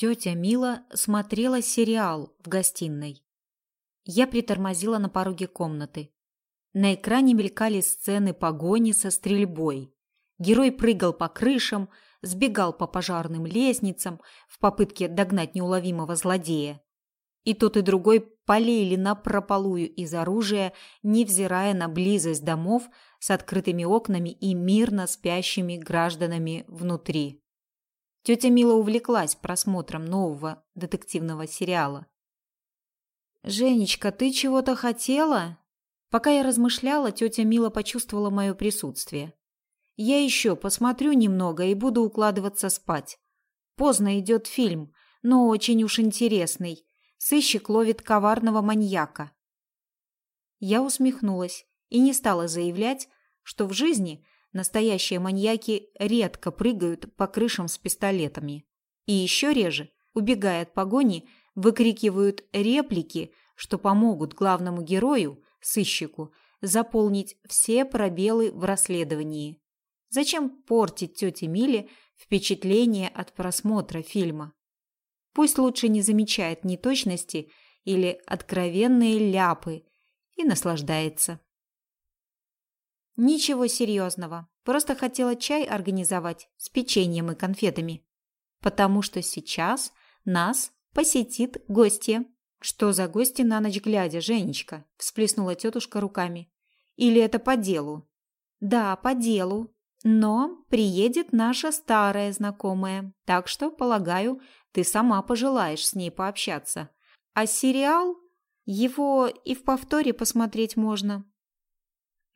Тетя Мила смотрела сериал в гостиной. Я притормозила на пороге комнаты. На экране мелькали сцены погони со стрельбой. Герой прыгал по крышам, сбегал по пожарным лестницам в попытке догнать неуловимого злодея. И тот и другой полили напропалую из оружия, невзирая на близость домов с открытыми окнами и мирно спящими гражданами внутри. Тетя Мила увлеклась просмотром нового детективного сериала. «Женечка, ты чего-то хотела?» Пока я размышляла, тетя Мила почувствовала мое присутствие. «Я еще посмотрю немного и буду укладываться спать. Поздно идет фильм, но очень уж интересный. Сыщик ловит коварного маньяка». Я усмехнулась и не стала заявлять, что в жизни настоящие маньяки редко прыгают по крышам с пистолетами. И еще реже, убегая от погони, выкрикивают реплики, что помогут главному герою, сыщику, заполнить все пробелы в расследовании. Зачем портить тете Миле впечатление от просмотра фильма? Пусть лучше не замечает неточности или откровенные ляпы и наслаждается. Ничего серьезного. Просто хотела чай организовать с печеньем и конфетами. Потому что сейчас нас посетит гостья. Что за гости на ночь глядя, Женечка? Всплеснула тетушка руками. Или это по делу? Да, по делу. Но приедет наша старая знакомая. Так что, полагаю, ты сама пожелаешь с ней пообщаться. А сериал? Его и в повторе посмотреть можно.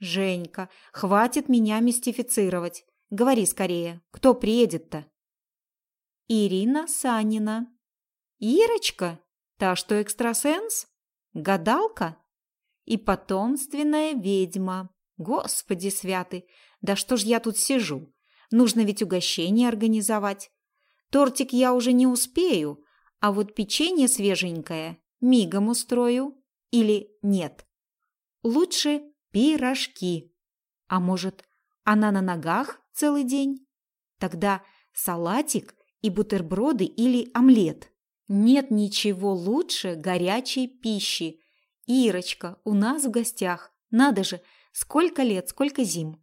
Женька, хватит меня мистифицировать. Говори скорее, кто приедет-то? Ирина Санина. Ирочка? Та, что экстрасенс? Гадалка? И потомственная ведьма. Господи святый, да что ж я тут сижу? Нужно ведь угощение организовать. Тортик я уже не успею, а вот печенье свеженькое мигом устрою. Или нет? Лучше пирожки. А может, она на ногах целый день? Тогда салатик и бутерброды или омлет. Нет ничего лучше горячей пищи. Ирочка у нас в гостях. Надо же, сколько лет, сколько зим.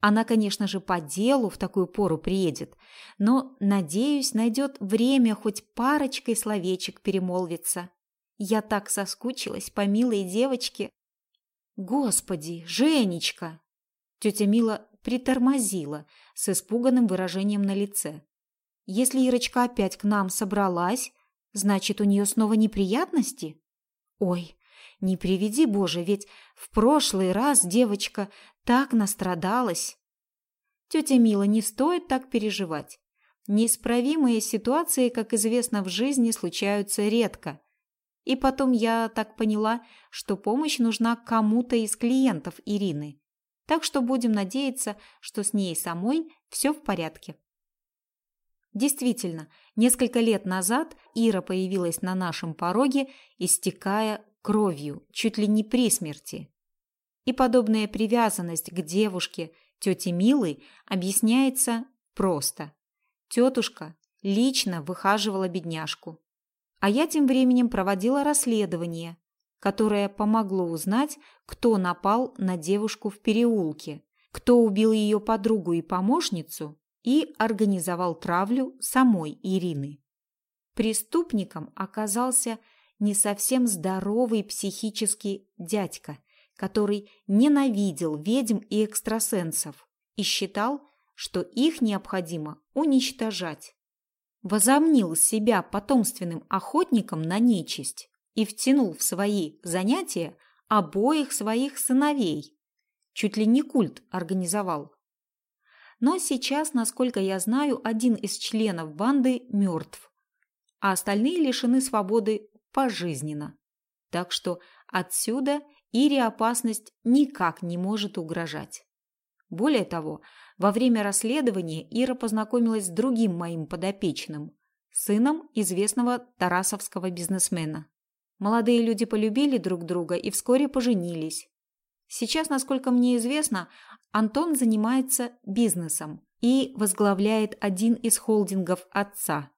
Она, конечно же, по делу в такую пору приедет, но, надеюсь, найдет время хоть парочкой словечек перемолвиться. Я так соскучилась по милой девочке, «Господи, Женечка!» Тетя Мила притормозила с испуганным выражением на лице. «Если Ирочка опять к нам собралась, значит, у нее снова неприятности? Ой, не приведи Боже, ведь в прошлый раз девочка так настрадалась!» Тетя Мила, не стоит так переживать. Неисправимые ситуации, как известно, в жизни случаются редко. И потом я так поняла, что помощь нужна кому-то из клиентов Ирины. Так что будем надеяться, что с ней самой все в порядке. Действительно, несколько лет назад Ира появилась на нашем пороге, истекая кровью, чуть ли не при смерти. И подобная привязанность к девушке тети Милы объясняется просто. Тетушка лично выхаживала бедняжку. А я тем временем проводила расследование, которое помогло узнать, кто напал на девушку в переулке, кто убил ее подругу и помощницу и организовал травлю самой Ирины. Преступником оказался не совсем здоровый психический дядька, который ненавидел ведьм и экстрасенсов и считал, что их необходимо уничтожать возомнил себя потомственным охотником на нечисть и втянул в свои занятия обоих своих сыновей. Чуть ли не культ организовал. Но сейчас, насколько я знаю, один из членов банды мертв, а остальные лишены свободы пожизненно. Так что отсюда Ире опасность никак не может угрожать. Более того, во время расследования Ира познакомилась с другим моим подопечным, сыном известного тарасовского бизнесмена. Молодые люди полюбили друг друга и вскоре поженились. Сейчас, насколько мне известно, Антон занимается бизнесом и возглавляет один из холдингов отца.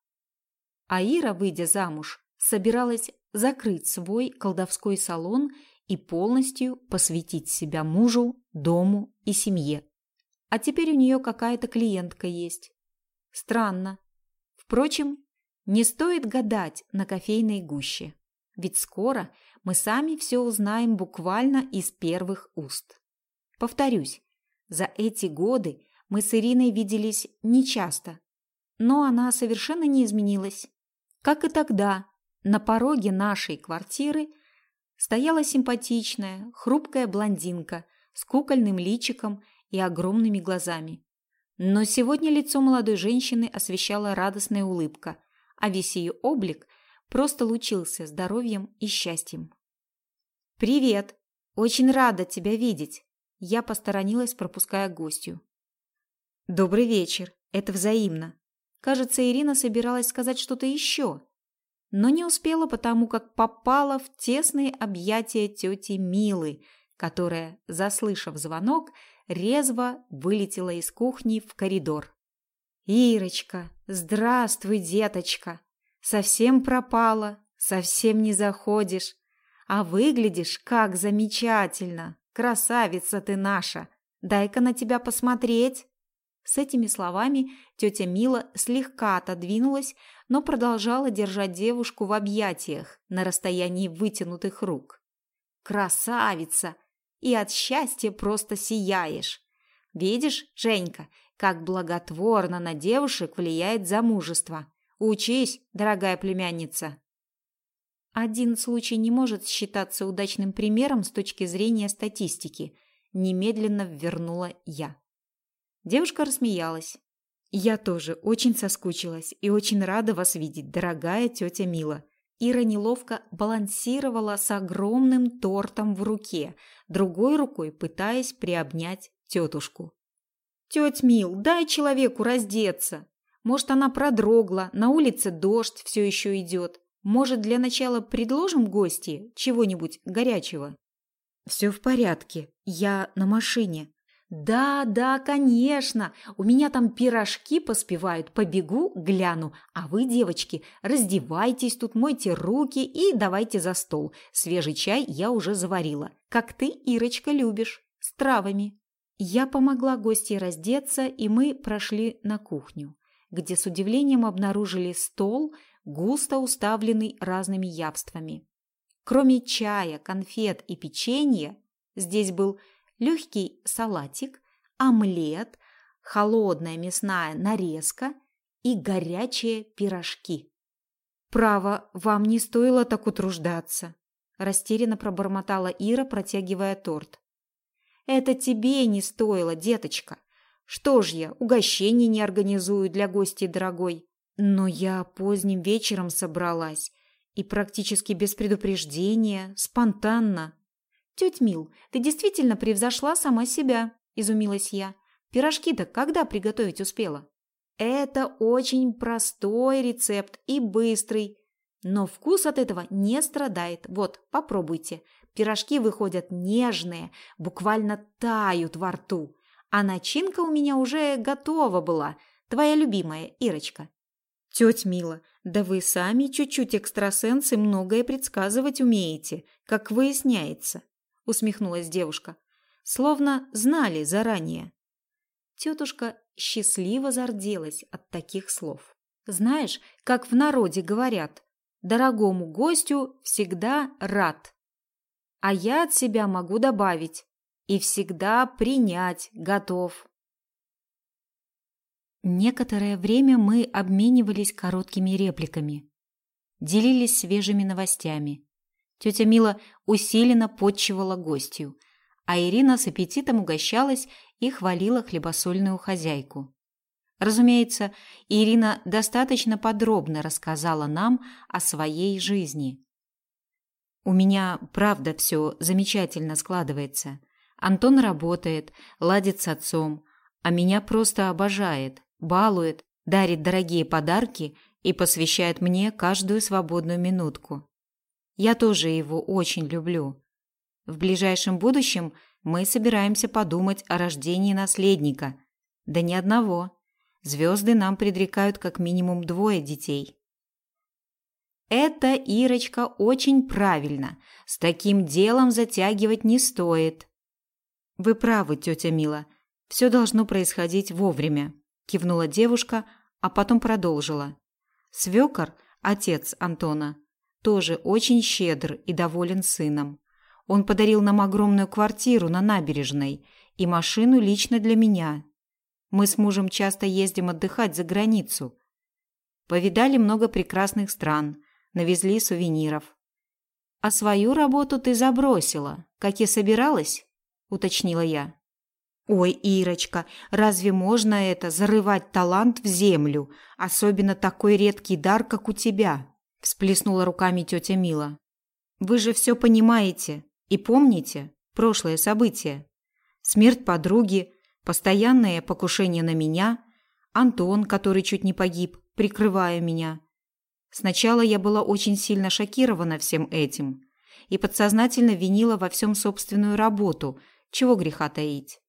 А Ира, выйдя замуж, собиралась закрыть свой колдовской салон и полностью посвятить себя мужу, дому и семье. А теперь у нее какая-то клиентка есть. Странно. Впрочем, не стоит гадать на кофейной гуще. Ведь скоро мы сами все узнаем буквально из первых уст. Повторюсь, за эти годы мы с Ириной виделись нечасто, но она совершенно не изменилась. Как и тогда, на пороге нашей квартиры стояла симпатичная, хрупкая блондинка с кукольным личиком и огромными глазами. Но сегодня лицо молодой женщины освещала радостная улыбка, а весь ее облик просто лучился здоровьем и счастьем. «Привет! Очень рада тебя видеть!» Я посторонилась, пропуская гостью. «Добрый вечер. Это взаимно». Кажется, Ирина собиралась сказать что-то еще, но не успела, потому как попала в тесные объятия тети Милы, которая, заслышав звонок, резво вылетела из кухни в коридор. «Ирочка, здравствуй, деточка! Совсем пропала, совсем не заходишь, а выглядишь как замечательно! Красавица ты наша! Дай-ка на тебя посмотреть!» С этими словами тетя Мила слегка отодвинулась, но продолжала держать девушку в объятиях на расстоянии вытянутых рук. «Красавица! И от счастья просто сияешь! Видишь, Женька, как благотворно на девушек влияет замужество! Учись, дорогая племянница!» Один случай не может считаться удачным примером с точки зрения статистики, немедленно ввернула я. Девушка рассмеялась. «Я тоже очень соскучилась и очень рада вас видеть, дорогая тетя Мила». Ира неловко балансировала с огромным тортом в руке, другой рукой пытаясь приобнять тетушку. «Тетя Мил, дай человеку раздеться. Может, она продрогла, на улице дождь все еще идет. Может, для начала предложим гости чего-нибудь горячего?» «Все в порядке. Я на машине», «Да, да, конечно. У меня там пирожки поспевают. Побегу, гляну. А вы, девочки, раздевайтесь тут, мойте руки и давайте за стол. Свежий чай я уже заварила. Как ты, Ирочка, любишь. С травами». Я помогла гостье раздеться, и мы прошли на кухню, где с удивлением обнаружили стол, густо уставленный разными явствами. Кроме чая, конфет и печенья, здесь был легкий салатик, омлет, холодная мясная нарезка и горячие пирожки. «Право, вам не стоило так утруждаться», – растерянно пробормотала Ира, протягивая торт. «Это тебе не стоило, деточка. Что ж я, угощений не организую для гостей дорогой. Но я поздним вечером собралась и практически без предупреждения, спонтанно. «Тетя Мил, ты действительно превзошла сама себя», – изумилась я. «Пирожки-то когда приготовить успела?» «Это очень простой рецепт и быстрый, но вкус от этого не страдает. Вот, попробуйте. Пирожки выходят нежные, буквально тают во рту. А начинка у меня уже готова была. Твоя любимая, Ирочка». «Тетя Мила, да вы сами чуть-чуть экстрасенсы многое предсказывать умеете, как выясняется усмехнулась девушка. Словно знали заранее. Тетушка счастливо зарделась от таких слов. Знаешь, как в народе говорят, дорогому гостю всегда рад. А я от себя могу добавить и всегда принять готов. Некоторое время мы обменивались короткими репликами, делились свежими новостями. Тетя Мила усиленно подчивала гостью, а Ирина с аппетитом угощалась и хвалила хлебосольную хозяйку. Разумеется, Ирина достаточно подробно рассказала нам о своей жизни. У меня, правда, все замечательно складывается. Антон работает, ладит с отцом, а меня просто обожает, балует, дарит дорогие подарки и посвящает мне каждую свободную минутку. Я тоже его очень люблю. В ближайшем будущем мы собираемся подумать о рождении наследника. Да ни одного. Звезды нам предрекают как минимум двое детей. Это, Ирочка, очень правильно. С таким делом затягивать не стоит. Вы правы, тетя Мила. Все должно происходить вовремя, кивнула девушка, а потом продолжила. Свекор, отец Антона, тоже очень щедр и доволен сыном. Он подарил нам огромную квартиру на набережной и машину лично для меня. Мы с мужем часто ездим отдыхать за границу. Повидали много прекрасных стран, навезли сувениров. А свою работу ты забросила, как и собиралась, уточнила я. Ой, Ирочка, разве можно это зарывать талант в землю, особенно такой редкий дар, как у тебя? Всплеснула руками тетя Мила. Вы же все понимаете и помните прошлое событие. Смерть подруги, постоянное покушение на меня, Антон, который чуть не погиб, прикрывая меня. Сначала я была очень сильно шокирована всем этим и подсознательно винила во всем собственную работу, чего греха таить.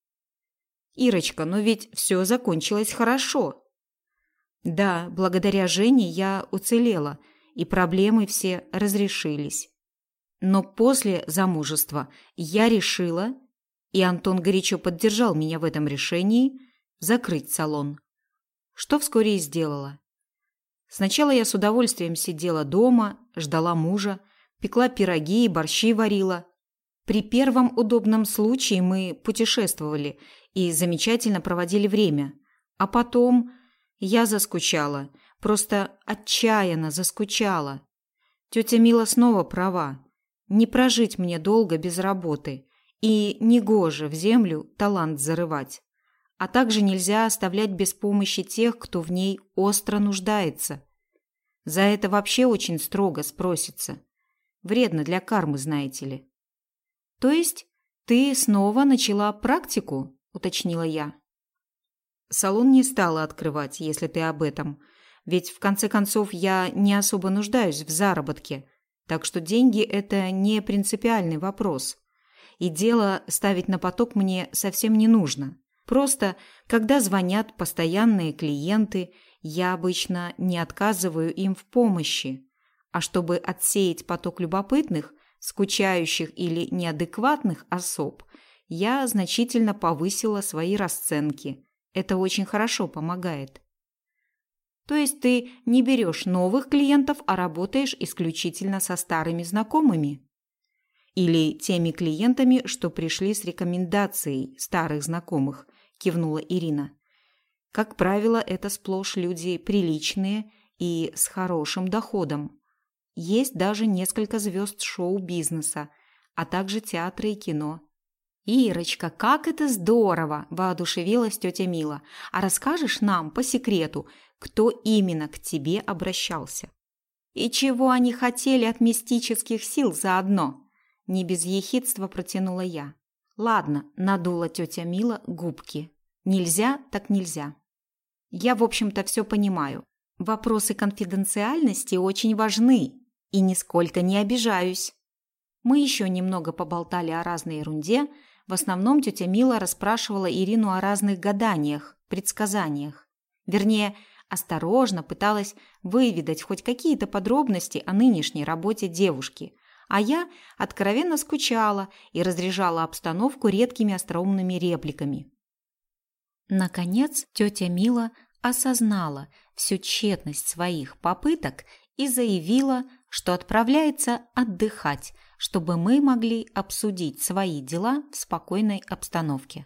Ирочка, но ведь все закончилось хорошо. Да, благодаря Жене я уцелела, и проблемы все разрешились. Но после замужества я решила, и Антон горячо поддержал меня в этом решении, закрыть салон. Что вскоре и сделала. Сначала я с удовольствием сидела дома, ждала мужа, пекла пироги и борщи варила. При первом удобном случае мы путешествовали и замечательно проводили время. А потом я заскучала, просто отчаянно заскучала. Тетя Мила снова права. Не прожить мне долго без работы, и негоже в землю талант зарывать. А также нельзя оставлять без помощи тех, кто в ней остро нуждается. За это вообще очень строго спросится. Вредно для кармы, знаете ли. То есть ты снова начала практику? – уточнила я. Салон не стала открывать, если ты об этом. Ведь в конце концов я не особо нуждаюсь в заработке, так что деньги это не принципиальный вопрос. И дело ставить на поток мне совсем не нужно. Просто, когда звонят постоянные клиенты, я обычно не отказываю им в помощи. А чтобы отсеять поток любопытных, скучающих или неадекватных особ, я значительно повысила свои расценки. Это очень хорошо помогает. То есть ты не берешь новых клиентов, а работаешь исключительно со старыми знакомыми? Или теми клиентами, что пришли с рекомендацией старых знакомых, кивнула Ирина. Как правило, это сплошь люди приличные и с хорошим доходом. Есть даже несколько звезд шоу-бизнеса, а также театры и кино. «Ирочка, как это здорово!» – воодушевилась тетя Мила. «А расскажешь нам по секрету, кто именно к тебе обращался?» «И чего они хотели от мистических сил заодно?» Не без ехидства протянула я. «Ладно», – надула тетя Мила губки. «Нельзя, так нельзя. Я, в общем-то, все понимаю. Вопросы конфиденциальности очень важны, и нисколько не обижаюсь». Мы еще немного поболтали о разной ерунде – в основном тетя Мила расспрашивала Ирину о разных гаданиях, предсказаниях. Вернее, осторожно пыталась выведать хоть какие-то подробности о нынешней работе девушки. А я откровенно скучала и разряжала обстановку редкими остроумными репликами. Наконец, тетя Мила осознала всю тщетность своих попыток и заявила, что отправляется отдыхать – чтобы мы могли обсудить свои дела в спокойной обстановке.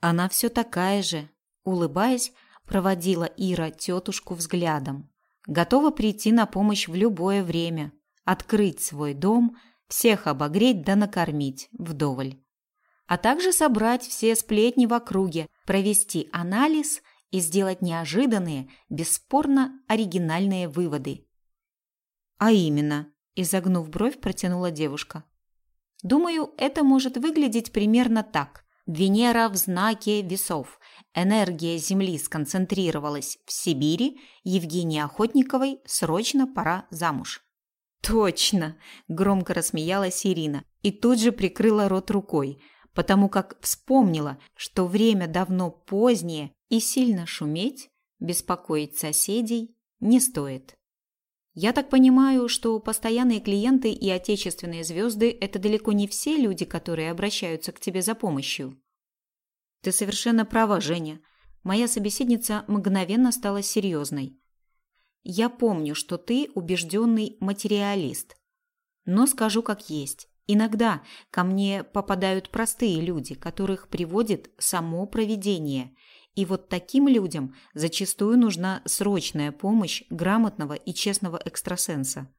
Она все такая же, улыбаясь, проводила Ира тетушку взглядом. Готова прийти на помощь в любое время, открыть свой дом, всех обогреть да накормить вдоволь. А также собрать все сплетни в округе, провести анализ и сделать неожиданные, бесспорно оригинальные выводы. А именно, изогнув бровь, протянула девушка. Думаю, это может выглядеть примерно так. Венера в знаке весов. Энергия Земли сконцентрировалась в Сибири. Евгении Охотниковой срочно пора замуж. Точно, громко рассмеялась Ирина и тут же прикрыла рот рукой, потому как вспомнила, что время давно позднее и сильно шуметь, беспокоить соседей не стоит. Я так понимаю, что постоянные клиенты и отечественные звезды – это далеко не все люди, которые обращаются к тебе за помощью. Ты совершенно права, Женя. Моя собеседница мгновенно стала серьезной. Я помню, что ты убежденный материалист. Но скажу как есть. Иногда ко мне попадают простые люди, которых приводит само провидение – и вот таким людям зачастую нужна срочная помощь грамотного и честного экстрасенса.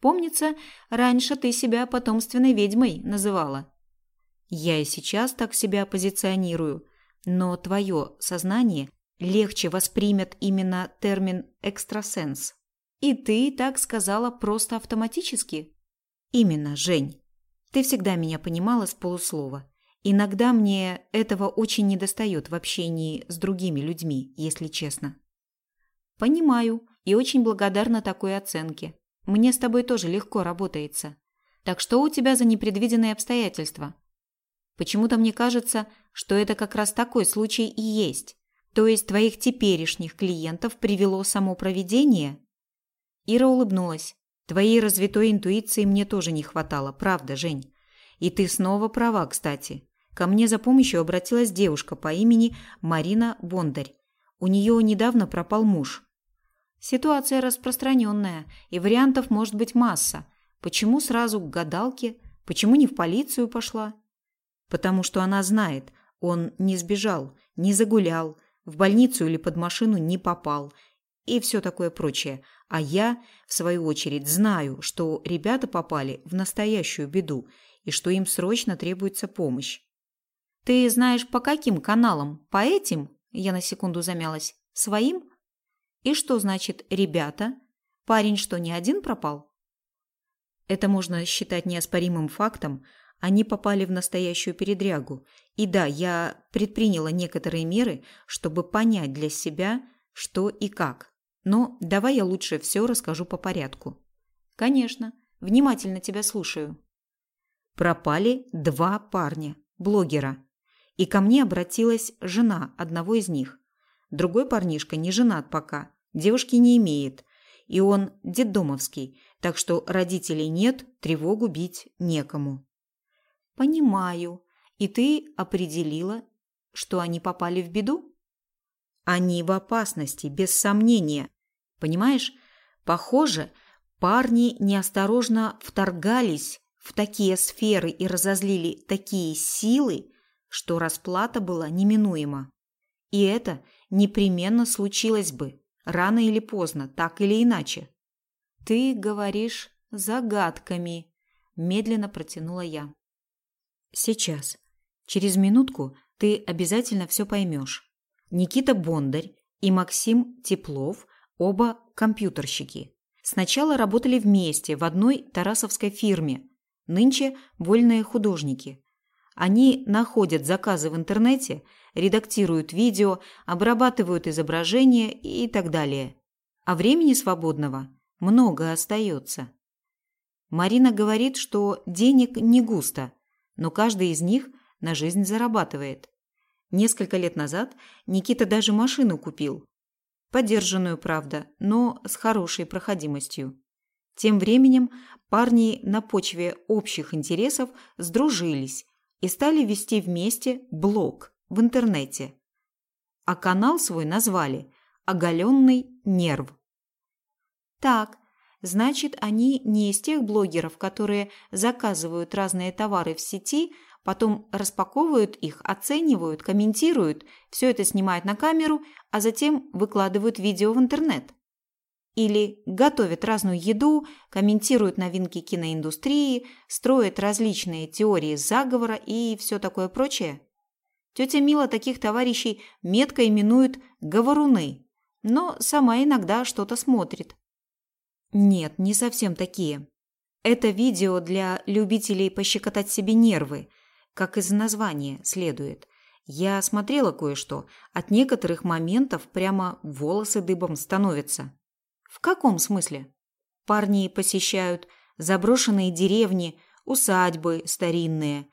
Помнится, раньше ты себя потомственной ведьмой называла. Я и сейчас так себя позиционирую, но твое сознание легче воспримет именно термин экстрасенс. И ты так сказала просто автоматически? Именно, Жень. Ты всегда меня понимала с полуслова. Иногда мне этого очень недостает в общении с другими людьми, если честно. Понимаю и очень благодарна такой оценке. Мне с тобой тоже легко работается. Так что у тебя за непредвиденные обстоятельства? Почему-то мне кажется, что это как раз такой случай и есть. То есть твоих теперешних клиентов привело само провидение? Ира улыбнулась. Твоей развитой интуиции мне тоже не хватало, правда, Жень. И ты снова права, кстати. Ко мне за помощью обратилась девушка по имени Марина Бондарь. У нее недавно пропал муж. Ситуация распространенная, и вариантов может быть масса. Почему сразу к гадалке? Почему не в полицию пошла? Потому что она знает, он не сбежал, не загулял, в больницу или под машину не попал и все такое прочее. А я, в свою очередь, знаю, что ребята попали в настоящую беду и что им срочно требуется помощь. Ты знаешь, по каким каналам? По этим? Я на секунду замялась. Своим? И что значит «ребята»? Парень что, не один пропал? Это можно считать неоспоримым фактом. Они попали в настоящую передрягу. И да, я предприняла некоторые меры, чтобы понять для себя, что и как. Но давай я лучше все расскажу по порядку. Конечно, внимательно тебя слушаю. Пропали два парня, блогера. И ко мне обратилась жена одного из них. Другой парнишка не женат пока, девушки не имеет, и он детдомовский, так что родителей нет, тревогу бить некому. Понимаю. И ты определила, что они попали в беду? Они в опасности, без сомнения. Понимаешь, похоже, парни неосторожно вторгались в такие сферы и разозлили такие силы, что расплата была неминуема. И это непременно случилось бы, рано или поздно, так или иначе. «Ты говоришь загадками», – медленно протянула я. «Сейчас. Через минутку ты обязательно все поймешь. Никита Бондарь и Максим Теплов – оба компьютерщики. Сначала работали вместе в одной тарасовской фирме, нынче вольные художники. Они находят заказы в интернете, редактируют видео, обрабатывают изображения и так далее. А времени свободного много остается. Марина говорит, что денег не густо, но каждый из них на жизнь зарабатывает. Несколько лет назад Никита даже машину купил. Подержанную, правда, но с хорошей проходимостью. Тем временем парни на почве общих интересов сдружились и стали вести вместе блог в интернете. А канал свой назвали «Оголенный нерв». Так, значит, они не из тех блогеров, которые заказывают разные товары в сети, потом распаковывают их, оценивают, комментируют, все это снимают на камеру, а затем выкладывают видео в интернет. Или готовят разную еду, комментируют новинки киноиндустрии, строят различные теории заговора и все такое прочее. Тетя Мила таких товарищей метко именует «говоруны», но сама иногда что-то смотрит. Нет, не совсем такие. Это видео для любителей пощекотать себе нервы, как из названия следует. Я смотрела кое-что, от некоторых моментов прямо волосы дыбом становятся. В каком смысле? Парни посещают заброшенные деревни, усадьбы старинные,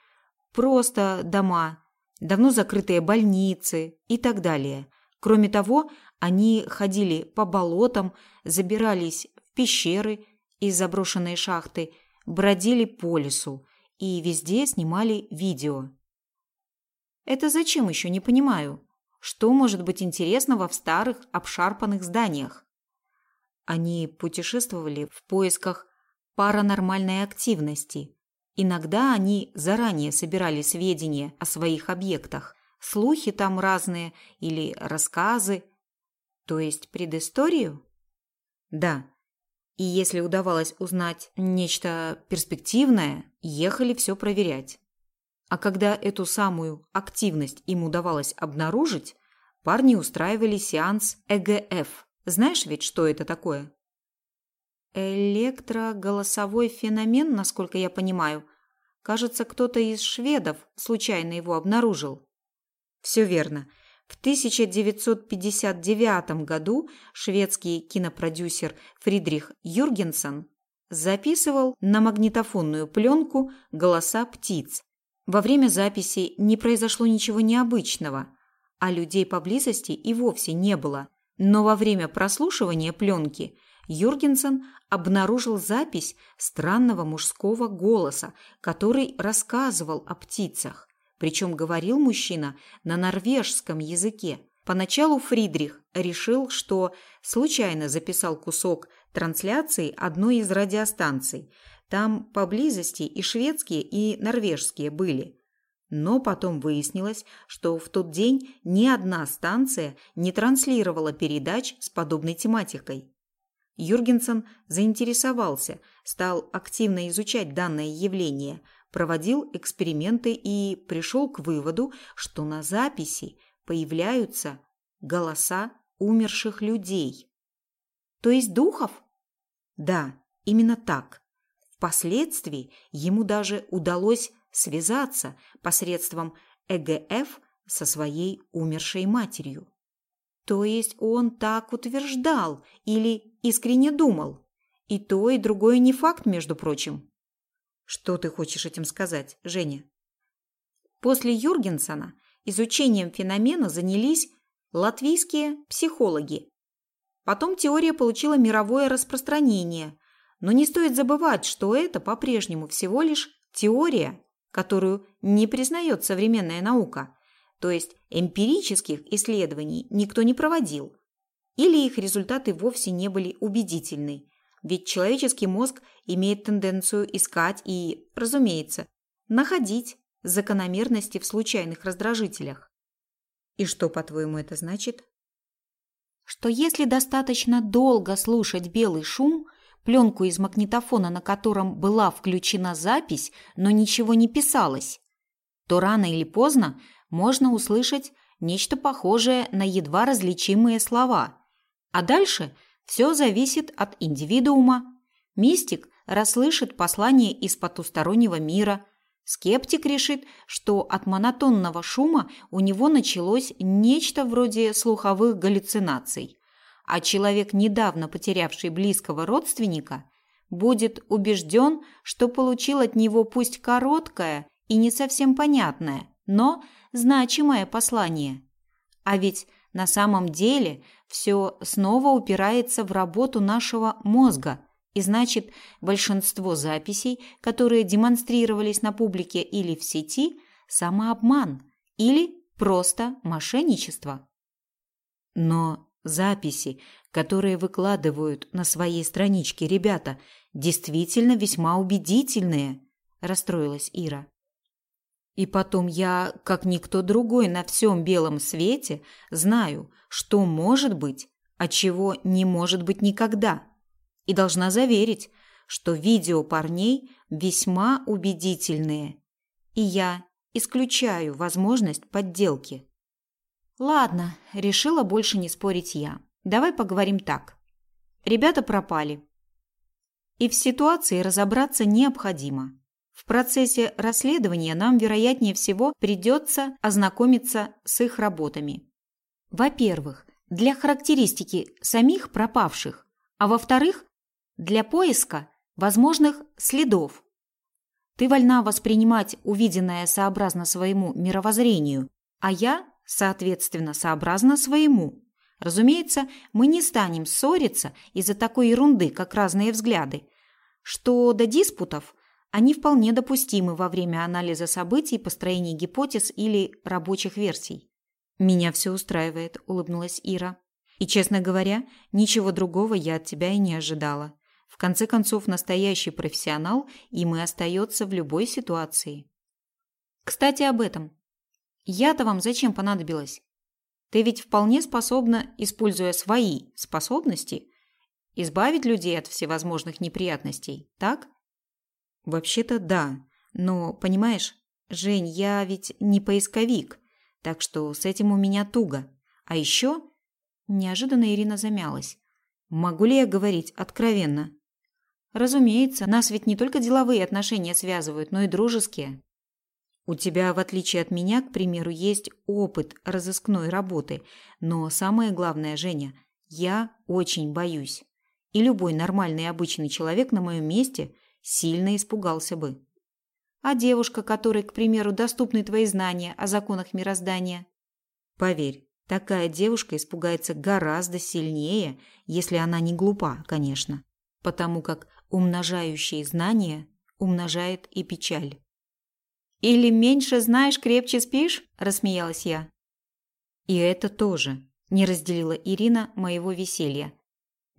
просто дома, давно закрытые больницы и так далее. Кроме того, они ходили по болотам, забирались в пещеры и заброшенные шахты, бродили по лесу и везде снимали видео. Это зачем еще, не понимаю. Что может быть интересного в старых обшарпанных зданиях? Они путешествовали в поисках паранормальной активности. Иногда они заранее собирали сведения о своих объектах, слухи там разные или рассказы, то есть предысторию? Да. И если удавалось узнать нечто перспективное, ехали все проверять. А когда эту самую активность им удавалось обнаружить, парни устраивали сеанс ЭГФ. Знаешь ведь, что это такое? Электроголосовой феномен, насколько я понимаю. Кажется, кто-то из шведов случайно его обнаружил. Все верно. В 1959 году шведский кинопродюсер Фридрих Юргенсен записывал на магнитофонную пленку голоса птиц. Во время записи не произошло ничего необычного, а людей поблизости и вовсе не было. Но во время прослушивания пленки Юргенсен обнаружил запись странного мужского голоса, который рассказывал о птицах. Причем говорил мужчина на норвежском языке. Поначалу Фридрих решил, что случайно записал кусок трансляции одной из радиостанций. Там поблизости и шведские, и норвежские были. Но потом выяснилось, что в тот день ни одна станция не транслировала передач с подобной тематикой. Юргенсен заинтересовался, стал активно изучать данное явление – проводил эксперименты и пришел к выводу, что на записи появляются голоса умерших людей. То есть духов? Да, именно так. Впоследствии ему даже удалось связаться посредством ЭГФ со своей умершей матерью. То есть он так утверждал или искренне думал. И то, и другое не факт, между прочим. Что ты хочешь этим сказать, Женя? После Юргенсона изучением феномена занялись латвийские психологи. Потом теория получила мировое распространение, но не стоит забывать, что это по-прежнему всего лишь теория, которую не признает современная наука, то есть эмпирических исследований никто не проводил, или их результаты вовсе не были убедительны, ведь человеческий мозг имеет тенденцию искать и, разумеется, находить закономерности в случайных раздражителях. И что, по-твоему, это значит? Что если достаточно долго слушать белый шум, пленку из магнитофона, на котором была включена запись, но ничего не писалось, то рано или поздно можно услышать нечто похожее на едва различимые слова. А дальше – все зависит от индивидуума. Мистик расслышит послание из потустороннего мира. Скептик решит, что от монотонного шума у него началось нечто вроде слуховых галлюцинаций. А человек, недавно потерявший близкого родственника, будет убежден, что получил от него пусть короткое и не совсем понятное, но значимое послание. А ведь на самом деле все снова упирается в работу нашего мозга, и значит, большинство записей, которые демонстрировались на публике или в сети, самообман или просто мошенничество. Но записи, которые выкладывают на своей страничке ребята, действительно весьма убедительные, расстроилась Ира. И потом я, как никто другой на всем белом свете, знаю, что может быть, а чего не может быть никогда. И должна заверить, что видео парней весьма убедительные. И я исключаю возможность подделки. Ладно, решила больше не спорить я. Давай поговорим так. Ребята пропали. И в ситуации разобраться необходимо. В процессе расследования нам, вероятнее всего, придется ознакомиться с их работами. Во-первых, для характеристики самих пропавших, а во-вторых, для поиска возможных следов. Ты вольна воспринимать увиденное сообразно своему мировоззрению, а я, соответственно, сообразно своему. Разумеется, мы не станем ссориться из-за такой ерунды, как разные взгляды. Что до диспутов, они вполне допустимы во время анализа событий, построения гипотез или рабочих версий. «Меня все устраивает», – улыбнулась Ира. «И, честно говоря, ничего другого я от тебя и не ожидала. В конце концов, настоящий профессионал и остается в любой ситуации». «Кстати, об этом. Я-то вам зачем понадобилась? Ты ведь вполне способна, используя свои способности, избавить людей от всевозможных неприятностей, так?» «Вообще-то да. Но, понимаешь, Жень, я ведь не поисковик, так что с этим у меня туго. А еще...» Неожиданно Ирина замялась. «Могу ли я говорить откровенно?» «Разумеется, нас ведь не только деловые отношения связывают, но и дружеские». У тебя, в отличие от меня, к примеру, есть опыт разыскной работы, но самое главное, Женя, я очень боюсь. И любой нормальный обычный человек на моем месте сильно испугался бы. А девушка, которой, к примеру, доступны твои знания о законах мироздания? Поверь, такая девушка испугается гораздо сильнее, если она не глупа, конечно, потому как умножающие знания умножает и печаль. «Или меньше знаешь, крепче спишь?» – рассмеялась я. «И это тоже», – не разделила Ирина моего веселья.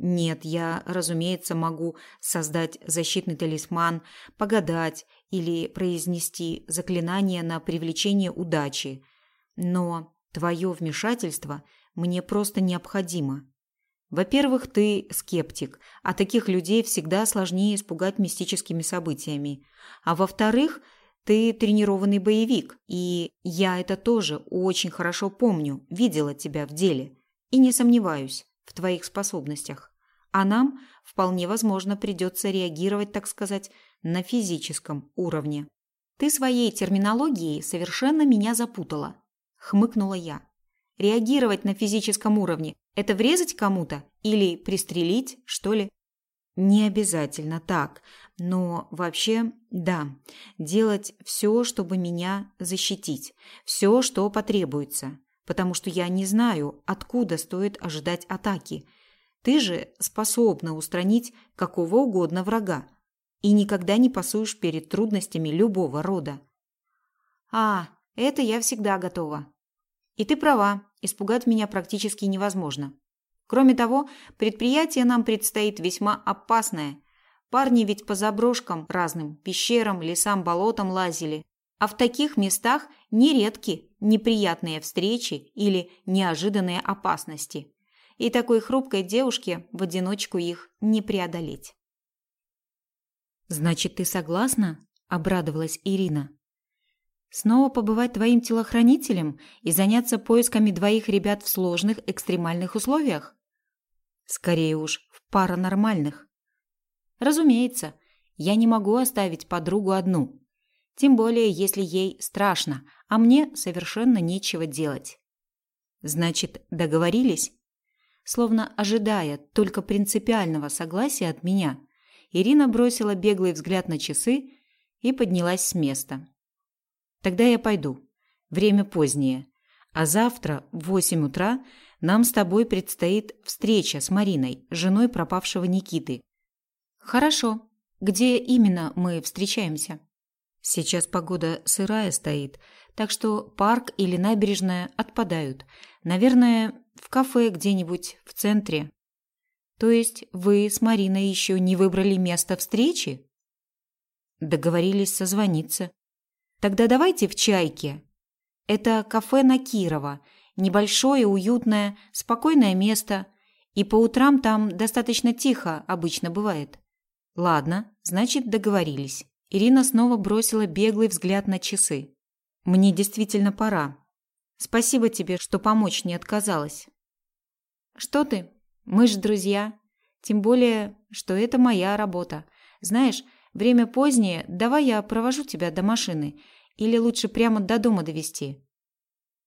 Нет, я, разумеется, могу создать защитный талисман, погадать или произнести заклинание на привлечение удачи. Но твое вмешательство мне просто необходимо. Во-первых, ты скептик, а таких людей всегда сложнее испугать мистическими событиями. А во-вторых, ты тренированный боевик, и я это тоже очень хорошо помню, видела тебя в деле и не сомневаюсь в твоих способностях а нам вполне возможно придется реагировать, так сказать, на физическом уровне. Ты своей терминологией совершенно меня запутала, хмыкнула я. Реагировать на физическом уровне это врезать кому-то или пристрелить, что ли? Не обязательно так, но вообще, да, делать все, чтобы меня защитить, все, что потребуется, потому что я не знаю, откуда стоит ожидать атаки – ты же способна устранить какого угодно врага и никогда не пасуешь перед трудностями любого рода. А, это я всегда готова. И ты права, испугать меня практически невозможно. Кроме того, предприятие нам предстоит весьма опасное. Парни ведь по заброшкам разным, пещерам, лесам, болотам лазили. А в таких местах нередки неприятные встречи или неожиданные опасности и такой хрупкой девушке в одиночку их не преодолеть. «Значит, ты согласна?» – обрадовалась Ирина. «Снова побывать твоим телохранителем и заняться поисками двоих ребят в сложных экстремальных условиях?» «Скорее уж, в паранормальных». «Разумеется, я не могу оставить подругу одну, тем более если ей страшно, а мне совершенно нечего делать». «Значит, договорились?» словно ожидая только принципиального согласия от меня. Ирина бросила беглый взгляд на часы и поднялась с места. Тогда я пойду. Время позднее. А завтра в восемь утра нам с тобой предстоит встреча с Мариной, женой пропавшего Никиты. Хорошо. Где именно мы встречаемся? Сейчас погода сырая стоит, так что парк или набережная отпадают. Наверное, в кафе где-нибудь в центре. То есть вы с Мариной еще не выбрали место встречи? Договорились созвониться. Тогда давайте в Чайке. Это кафе на Кирова. Небольшое, уютное, спокойное место. И по утрам там достаточно тихо обычно бывает. Ладно, значит, договорились. Ирина снова бросила беглый взгляд на часы. Мне действительно пора. Спасибо тебе, что помочь не отказалась. Что ты? Мы же друзья. Тем более, что это моя работа. Знаешь, время позднее, давай я провожу тебя до машины. Или лучше прямо до дома довести.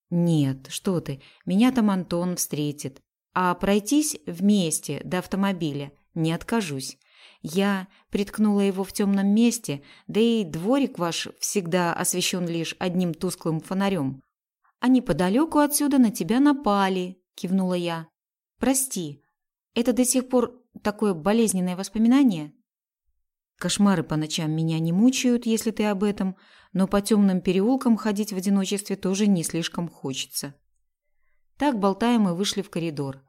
Нет, что ты, меня там Антон встретит. А пройтись вместе до автомобиля не откажусь. Я приткнула его в темном месте, да и дворик ваш всегда освещен лишь одним тусклым фонарем. А неподалеку отсюда на тебя напали, кивнула я. прости. Это до сих пор такое болезненное воспоминание? Кошмары по ночам меня не мучают, если ты об этом, но по темным переулкам ходить в одиночестве тоже не слишком хочется. Так болтая мы вышли в коридор.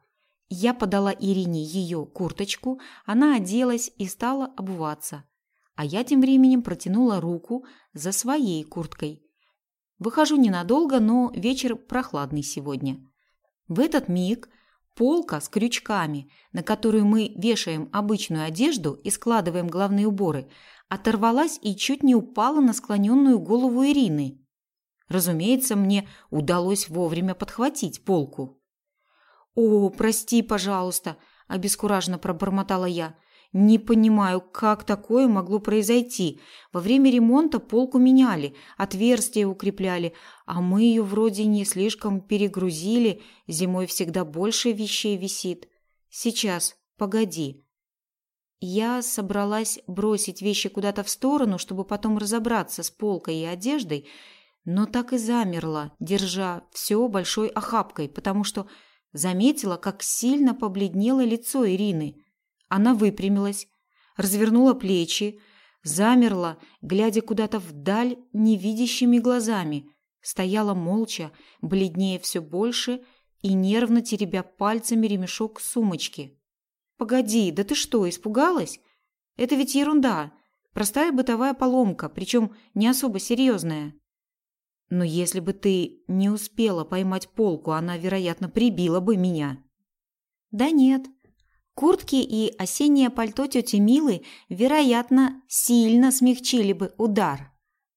Я подала Ирине ее курточку, она оделась и стала обуваться. А я тем временем протянула руку за своей курткой. Выхожу ненадолго, но вечер прохладный сегодня. В этот миг полка с крючками, на которую мы вешаем обычную одежду и складываем головные уборы, оторвалась и чуть не упала на склоненную голову Ирины. Разумеется, мне удалось вовремя подхватить полку. «О, прости, пожалуйста», – обескураженно пробормотала я. «Не понимаю, как такое могло произойти. Во время ремонта полку меняли, отверстия укрепляли, а мы ее вроде не слишком перегрузили, зимой всегда больше вещей висит. Сейчас, погоди». Я собралась бросить вещи куда-то в сторону, чтобы потом разобраться с полкой и одеждой, но так и замерла, держа все большой охапкой, потому что Заметила, как сильно побледнело лицо Ирины. Она выпрямилась, развернула плечи, замерла, глядя куда-то вдаль невидящими глазами, стояла молча, бледнее все больше и нервно теребя пальцами ремешок сумочки. «Погоди, да ты что, испугалась? Это ведь ерунда, простая бытовая поломка, причем не особо серьезная». Но если бы ты не успела поймать полку, она, вероятно, прибила бы меня. Да нет. Куртки и осеннее пальто тети Милы, вероятно, сильно смягчили бы удар.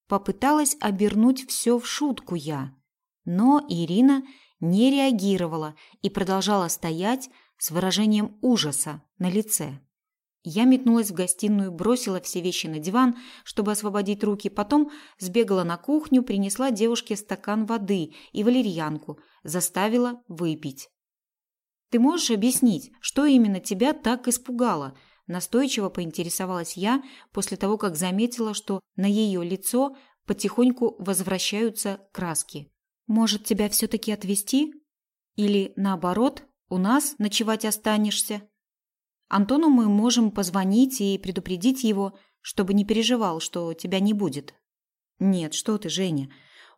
Попыталась обернуть все в шутку я. Но Ирина не реагировала и продолжала стоять с выражением ужаса на лице. Я метнулась в гостиную, бросила все вещи на диван, чтобы освободить руки, потом сбегала на кухню, принесла девушке стакан воды и валерьянку, заставила выпить. «Ты можешь объяснить, что именно тебя так испугало?» Настойчиво поинтересовалась я после того, как заметила, что на ее лицо потихоньку возвращаются краски. «Может, тебя все-таки отвезти? Или, наоборот, у нас ночевать останешься?» Антону мы можем позвонить и предупредить его, чтобы не переживал, что тебя не будет. Нет, что ты, Женя.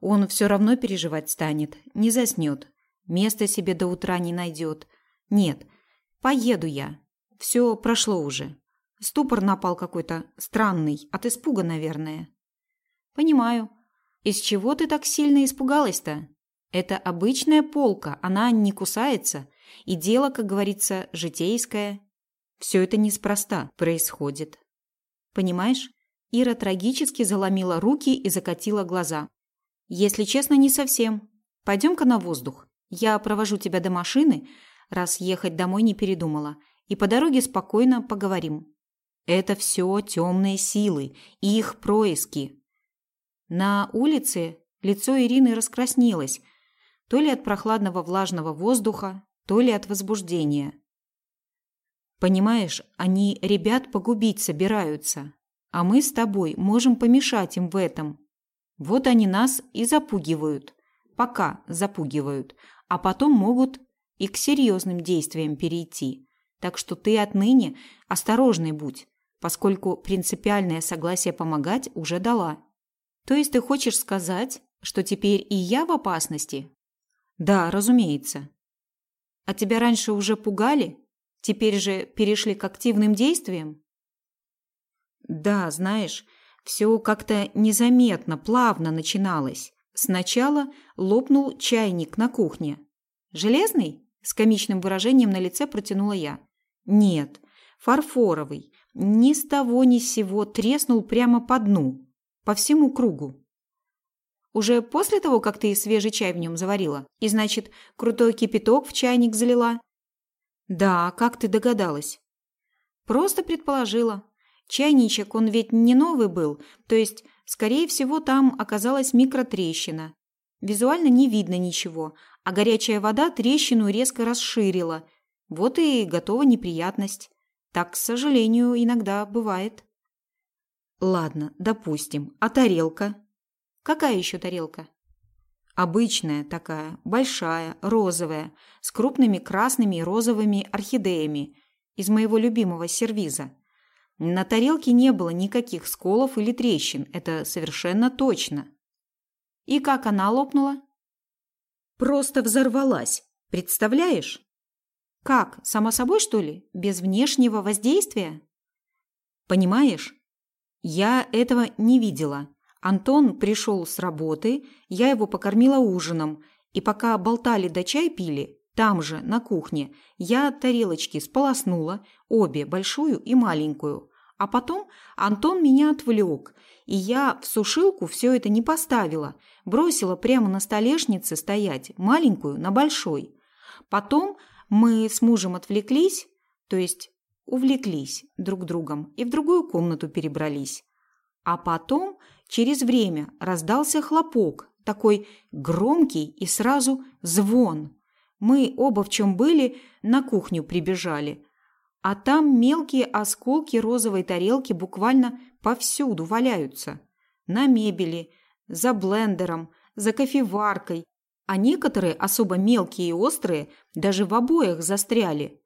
Он все равно переживать станет, не заснет, места себе до утра не найдет. Нет, поеду я. Все прошло уже. Ступор напал какой-то странный, от испуга, наверное. Понимаю. Из чего ты так сильно испугалась-то? Это обычная полка, она не кусается, и дело, как говорится, житейское. Все это неспроста происходит. Понимаешь? Ира трагически заломила руки и закатила глаза. Если честно, не совсем. Пойдем-ка на воздух. Я провожу тебя до машины, раз ехать домой не передумала, и по дороге спокойно поговорим. Это все темные силы и их происки. На улице лицо Ирины раскраснелось, то ли от прохладного влажного воздуха, то ли от возбуждения. Понимаешь, они ребят погубить собираются, а мы с тобой можем помешать им в этом. Вот они нас и запугивают, пока запугивают, а потом могут и к серьезным действиям перейти. Так что ты отныне осторожный будь, поскольку принципиальное согласие помогать уже дала. То есть ты хочешь сказать, что теперь и я в опасности? Да, разумеется. А тебя раньше уже пугали? Теперь же перешли к активным действиям? Да, знаешь, все как-то незаметно, плавно начиналось. Сначала лопнул чайник на кухне. «Железный?» – с комичным выражением на лице протянула я. «Нет, фарфоровый. Ни с того ни с сего треснул прямо по дну, по всему кругу. Уже после того, как ты свежий чай в нем заварила? И, значит, крутой кипяток в чайник залила? Да, как ты догадалась? Просто предположила. Чайничек, он ведь не новый был, то есть, скорее всего, там оказалась микротрещина. Визуально не видно ничего, а горячая вода трещину резко расширила. Вот и готова неприятность. Так, к сожалению, иногда бывает. Ладно, допустим. А тарелка? Какая еще тарелка? Обычная такая, большая, розовая, с крупными красными и розовыми орхидеями из моего любимого сервиза. На тарелке не было никаких сколов или трещин, это совершенно точно. И как она лопнула? Просто взорвалась. Представляешь? Как, само собой, что ли? Без внешнего воздействия? Понимаешь? Я этого не видела. Антон пришел с работы, я его покормила ужином, и пока болтали да чай пили, там же, на кухне, я тарелочки сполоснула, обе, большую и маленькую. А потом Антон меня отвлек, и я в сушилку все это не поставила, бросила прямо на столешнице стоять, маленькую на большой. Потом мы с мужем отвлеклись, то есть увлеклись друг другом и в другую комнату перебрались. А потом через время раздался хлопок, такой громкий и сразу звон. Мы оба в чем были, на кухню прибежали. А там мелкие осколки розовой тарелки буквально повсюду валяются. На мебели, за блендером, за кофеваркой, а некоторые, особо мелкие и острые, даже в обоях застряли.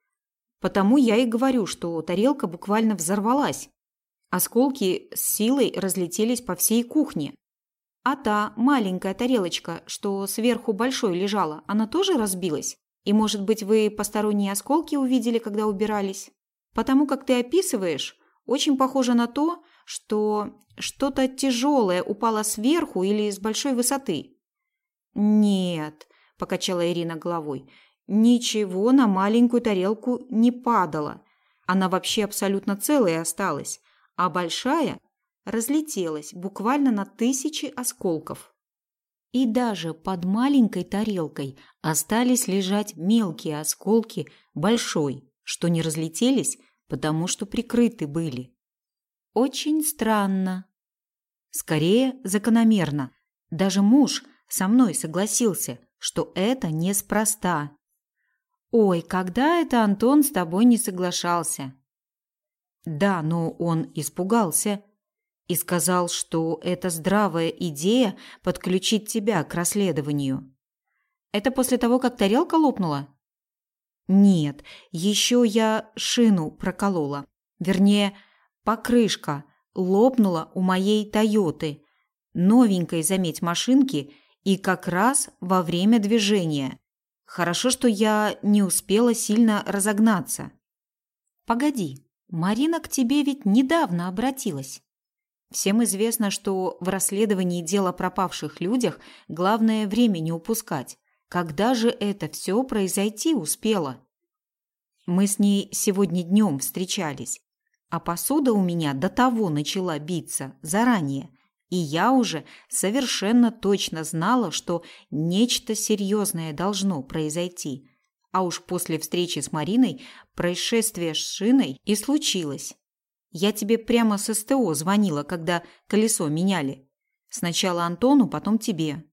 Потому я и говорю, что тарелка буквально взорвалась. Осколки с силой разлетелись по всей кухне. А та маленькая тарелочка, что сверху большой лежала, она тоже разбилась? И, может быть, вы посторонние осколки увидели, когда убирались? Потому как ты описываешь, очень похоже на то, что что-то тяжелое упало сверху или с большой высоты. «Нет», – покачала Ирина головой, – «ничего на маленькую тарелку не падало. Она вообще абсолютно целая осталась, а большая разлетелась буквально на тысячи осколков». И даже под маленькой тарелкой остались лежать мелкие осколки большой, что не разлетелись, потому что прикрыты были. Очень странно. Скорее, закономерно. Даже муж со мной согласился, что это неспроста. Ой, когда это Антон с тобой не соглашался? Да, но он испугался и сказал, что это здравая идея подключить тебя к расследованию. Это после того, как тарелка лопнула? Нет, еще я шину проколола. Вернее, покрышка лопнула у моей Тойоты. Новенькой, заметь, машинки и как раз во время движения. Хорошо, что я не успела сильно разогнаться. Погоди, Марина к тебе ведь недавно обратилась. Всем известно, что в расследовании дела пропавших людях главное время не упускать. Когда же это все произойти успело? Мы с ней сегодня днем встречались, а посуда у меня до того начала биться заранее, и я уже совершенно точно знала, что нечто серьезное должно произойти. А уж после встречи с Мариной происшествие с шиной и случилось. Я тебе прямо с СТО звонила, когда колесо меняли. Сначала Антону, потом тебе.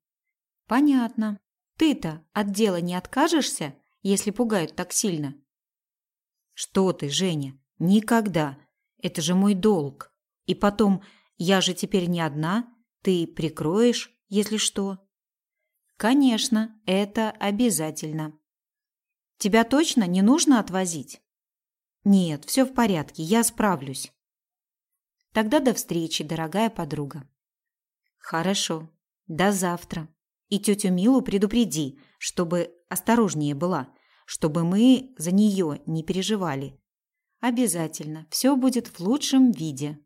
Понятно. Ты-то от дела не откажешься, если пугают так сильно? Что ты, Женя? Никогда. Это же мой долг. И потом, я же теперь не одна, ты прикроешь, если что. Конечно, это обязательно. Тебя точно не нужно отвозить? Нет, все в порядке, я справлюсь. Тогда до встречи, дорогая подруга. Хорошо. До завтра. И тетю Милу предупреди, чтобы осторожнее была, чтобы мы за нее не переживали. Обязательно. Все будет в лучшем виде.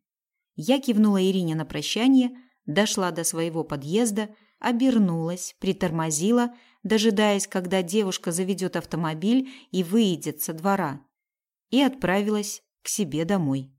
Я кивнула Ирине на прощание, дошла до своего подъезда, обернулась, притормозила, дожидаясь, когда девушка заведет автомобиль и выйдет со двора, и отправилась к себе домой.